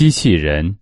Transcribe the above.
机器人